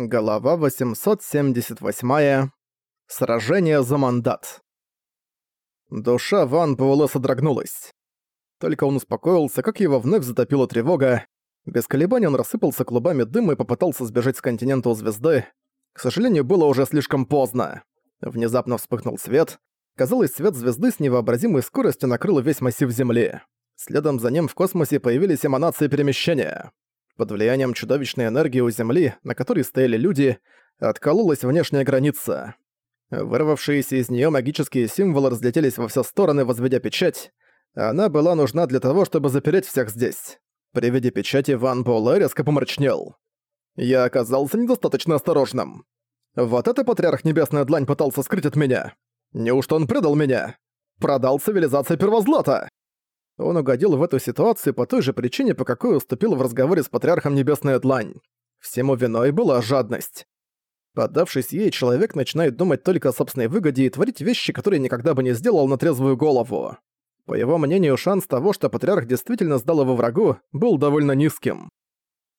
Голова 878. Сражение за мандат. Душа Ван Буэлэ содрогнулась. Только он успокоился, как его вновь затопила тревога. Без колебаний он рассыпался клубами дыма и попытался сбежать с континента у звезды. К сожалению, было уже слишком поздно. Внезапно вспыхнул свет. Казалось, свет звезды с невообразимой скоростью накрыл весь массив Земли. Следом за ним в космосе появились эманации перемещения. Под влиянием чудовищной энергии у Земли, на которой стояли люди, откололась внешняя граница. Вырвавшиеся из нее магические символы разлетелись во все стороны, возведя печать. Она была нужна для того, чтобы запереть всех здесь. При виде печати Ван Буэлэ резко помрачнел. Я оказался недостаточно осторожным. Вот это Патриарх Небесная Длань пытался скрыть от меня. Неужто он предал меня? Продал цивилизация Первозлата! Он угодил в эту ситуацию по той же причине, по какой уступил в разговоре с Патриархом Небесная Длань. Всему виной была жадность. Поддавшись ей, человек начинает думать только о собственной выгоде и творить вещи, которые никогда бы не сделал на трезвую голову. По его мнению, шанс того, что Патриарх действительно сдал его врагу, был довольно низким.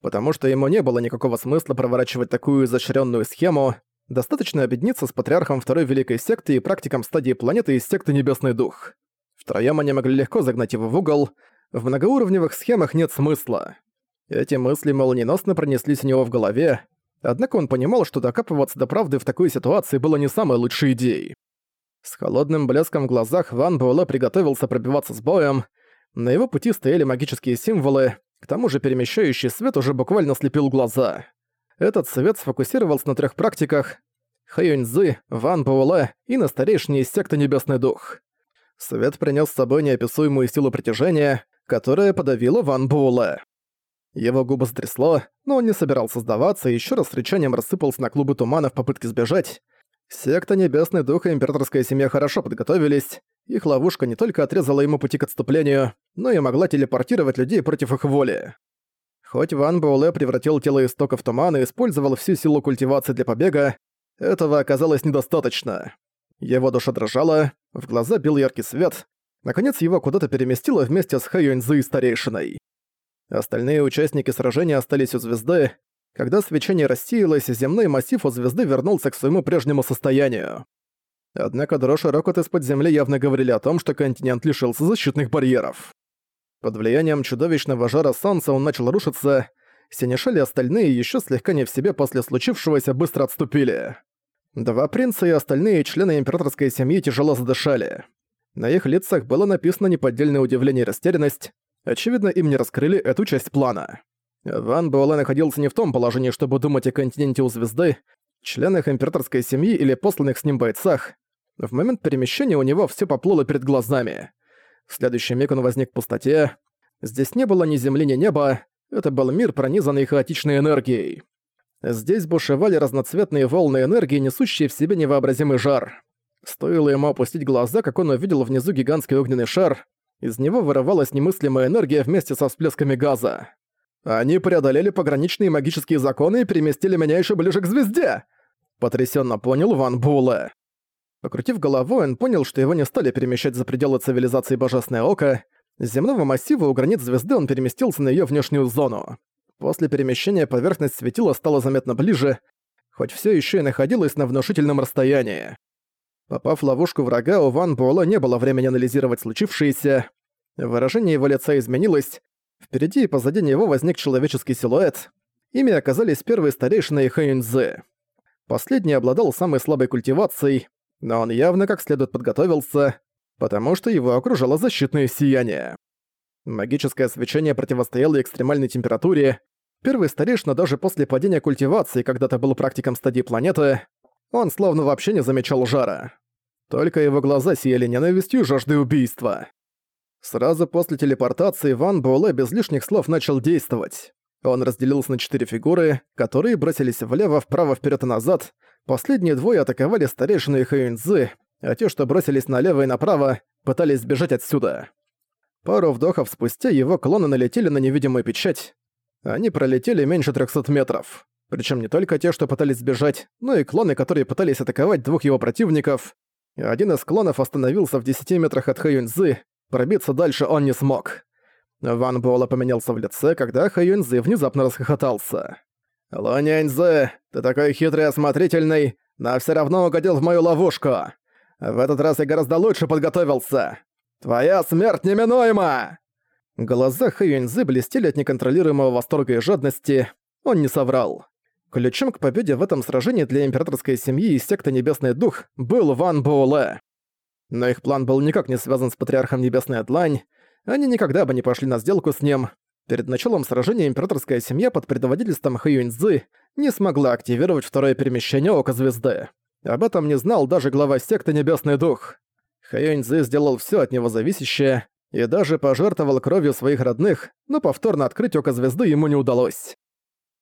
Потому что ему не было никакого смысла проворачивать такую изощренную схему, достаточно объединиться с Патриархом Второй Великой Секты и практиком стадии планеты из секты Небесный Дух. Втроём они могли легко загнать его в угол. В многоуровневых схемах нет смысла. Эти мысли молниеносно пронеслись у него в голове, однако он понимал, что докапываться до правды в такой ситуации было не самой лучшей идеей. С холодным блеском в глазах Ван Буэлэ приготовился пробиваться с боем. На его пути стояли магические символы, к тому же перемещающий свет уже буквально слепил глаза. Этот свет сфокусировался на трех практиках — Хэйюньзы, Ван Буэлэ и на старейшине из секты Небесный Дух. Свет принес с собой неописуемую силу притяжения, которая подавила Ван Буэлэ. Его губы стрясло, но он не собирался сдаваться и ещё раз с рычанием рассыпался на клубы тумана в попытке сбежать. Секта Небесный Дух и Императорская Семья хорошо подготовились. Их ловушка не только отрезала ему пути к отступлению, но и могла телепортировать людей против их воли. Хоть Ван Буэлэ превратил тело истока в туман и использовал всю силу культивации для побега, этого оказалось недостаточно. Его душа дрожала, в глаза бил яркий свет. Наконец его куда-то переместило вместе с Хэйюньзы и старейшиной. Остальные участники сражения остались у звезды. Когда свечение рассеялось, земной массив у звезды вернулся к своему прежнему состоянию. Однако дрожь и рокот из-под земли явно говорили о том, что континент лишился защитных барьеров. Под влиянием чудовищного жара солнца он начал рушиться, Синешаль и остальные еще слегка не в себе после случившегося быстро отступили. Два принца и остальные члены императорской семьи тяжело задышали. На их лицах было написано неподдельное удивление и растерянность. Очевидно, им не раскрыли эту часть плана. Ван Буэлэ находился не в том положении, чтобы думать о континенте у звезды, членах императорской семьи или посланных с ним бойцах. В момент перемещения у него все поплыло перед глазами. В следующий миг он возник в пустоте. Здесь не было ни земли, ни неба. Это был мир, пронизанный хаотичной энергией. Здесь бушевали разноцветные волны энергии, несущие в себе невообразимый жар. Стоило ему опустить глаза, как он увидел внизу гигантский огненный шар. Из него вырывалась немыслимая энергия вместе со всплесками газа. «Они преодолели пограничные магические законы и переместили меня еще ближе к звезде!» Потрясенно понял Ван Буле. Покрутив головой, он понял, что его не стали перемещать за пределы цивилизации Божественное Око. С земного массива у границ звезды он переместился на ее внешнюю зону. После перемещения поверхность светила стала заметно ближе, хоть все еще и находилась на внушительном расстоянии. Попав в ловушку врага, у Ван Буэлла не было времени анализировать случившееся. Выражение его лица изменилось. Впереди и позади него возник человеческий силуэт. Ими оказались первые старейшины Хэйнзы. Последний обладал самой слабой культивацией, но он явно как следует подготовился, потому что его окружало защитное сияние. Магическое свечение противостояло экстремальной температуре, Первый старейшина даже после падения культивации когда-то был практиком стадии планеты, он словно вообще не замечал жара. Только его глаза сияли ненавистью и жаждой убийства. Сразу после телепортации Ван Буэлэ без лишних слов начал действовать. Он разделился на четыре фигуры, которые бросились влево, вправо, вперед и назад. Последние двое атаковали старейшину и Хэйнзы, а те, что бросились налево и направо, пытались сбежать отсюда. Пару вдохов спустя его клоны налетели на невидимую печать, они пролетели меньше 300 метров. Причем не только те, что пытались сбежать, но и клоны, которые пытались атаковать двух его противников. Один из клонов остановился в 10 метрах от Хэйюньзы, пробиться дальше он не смог. Ван Буэлла поменялся в лице, когда Хэйюньзы внезапно расхохотался. «Луняньзы, ты такой хитрый и осмотрительный, но все равно угодил в мою ловушку. В этот раз я гораздо лучше подготовился. Твоя смерть неминуема!» Глаза Хэйюньзы блестели от неконтролируемого восторга и жадности. Он не соврал. Ключом к победе в этом сражении для императорской семьи и секты Небесный Дух был Ван Буэлэ. Но их план был никак не связан с Патриархом Небесная Длань, они никогда бы не пошли на сделку с ним. Перед началом сражения императорская семья под предводительством Хэйюньцзы не смогла активировать второе перемещение Ока Звезды. Об этом не знал даже глава секты Небесный Дух. Хэйюньцзы сделал все от него зависящее и даже пожертвовал кровью своих родных, но повторно открыть Око Звезды ему не удалось.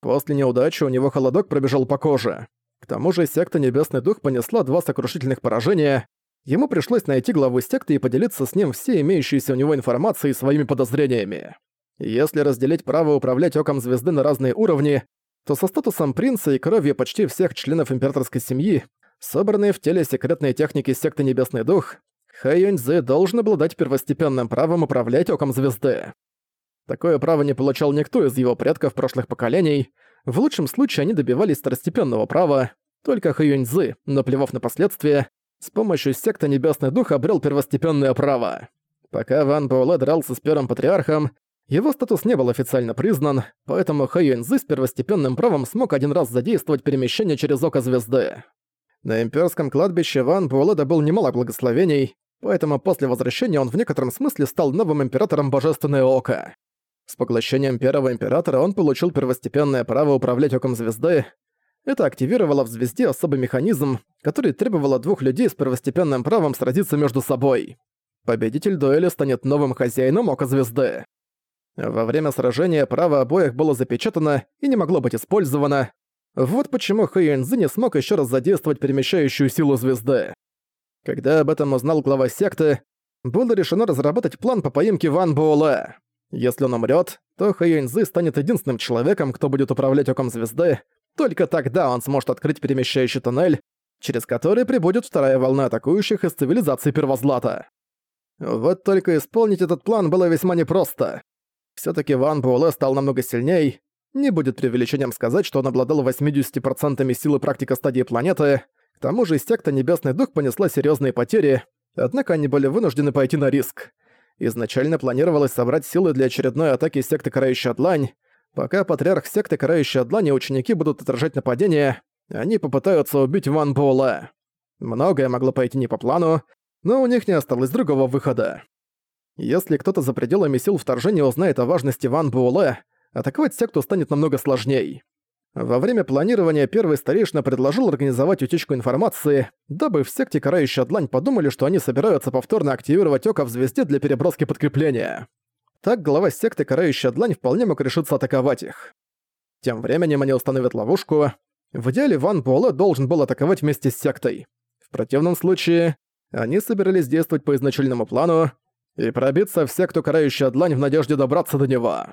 После неудачи у него холодок пробежал по коже. К тому же секта Небесный Дух понесла два сокрушительных поражения, ему пришлось найти главу секты и поделиться с ним всей имеющейся у него информацией и своими подозрениями. Если разделить право управлять Оком Звезды на разные уровни, то со статусом принца и кровью почти всех членов императорской семьи, собранные в теле секретной техники секты Небесный Дух, Хэйюньцзы должен обладать первостепенным правом управлять Оком Звезды. Такое право не получал никто из его предков прошлых поколений, в лучшем случае они добивались второстепенного права, только Хэйюньцзы, наплевав на последствия, с помощью секты Небесный Дух обрел первостепенное право. Пока Ван Буэлэ дрался с Первым Патриархом, его статус не был официально признан, поэтому Хэ Юньзы с первостепенным правом смог один раз задействовать перемещение через Око Звезды. На имперском кладбище Ван Буэлэ добыл немало благословений, поэтому после возвращения он в некотором смысле стал новым императором Божественное Око. С поглощением Первого Императора он получил первостепенное право управлять Оком Звезды, это активировало в звезде особый механизм, который требовал от двух людей с первостепенным правом сразиться между собой. Победитель дуэли станет новым хозяином Ока Звезды. Во время сражения право обоих было запечатано и не могло быть использовано. Вот почему Хэйэнзи не смог еще раз задействовать перемещающую силу звезды. Когда об этом узнал глава секты, было решено разработать план по поимке Ван Буэлэ. Если он умрет, то Хэйэнзи станет единственным человеком, кто будет управлять Оком Звезды, только тогда он сможет открыть перемещающий туннель, через который прибудет вторая волна атакующих из цивилизации Первозлата. Вот только исполнить этот план было весьма непросто. все таки Ван Буэлэ стал намного сильней. Не будет преувеличением сказать, что он обладал 80% силы практика стадии планеты. К тому же секта Небесный Дух понесла серьезные потери, однако они были вынуждены пойти на риск. Изначально планировалось собрать силы для очередной атаки секты Карающая Длань, Пока патриарх секты Карающая Длань и ученики будут отражать нападение, они попытаются убить Ван Буэлэ. Многое могло пойти не по плану, но у них не осталось другого выхода. Если кто-то за пределами сил вторжения узнает о важности Ван Буэлэ, атаковать секту станет намного сложней. Во время планирования первый старейшина предложил организовать утечку информации, дабы в секте Карающая Длань подумали, что они собираются повторно активировать Око в Звезде для переброски подкрепления. Так глава секты Карающая Длань вполне мог решиться атаковать их. Тем временем они установят ловушку. В идеале Ван Буэлэ должен был атаковать вместе с сектой. В противном случае, они собирались действовать по изначальному плану и пробиться в секту Карающая Длань в надежде добраться до него.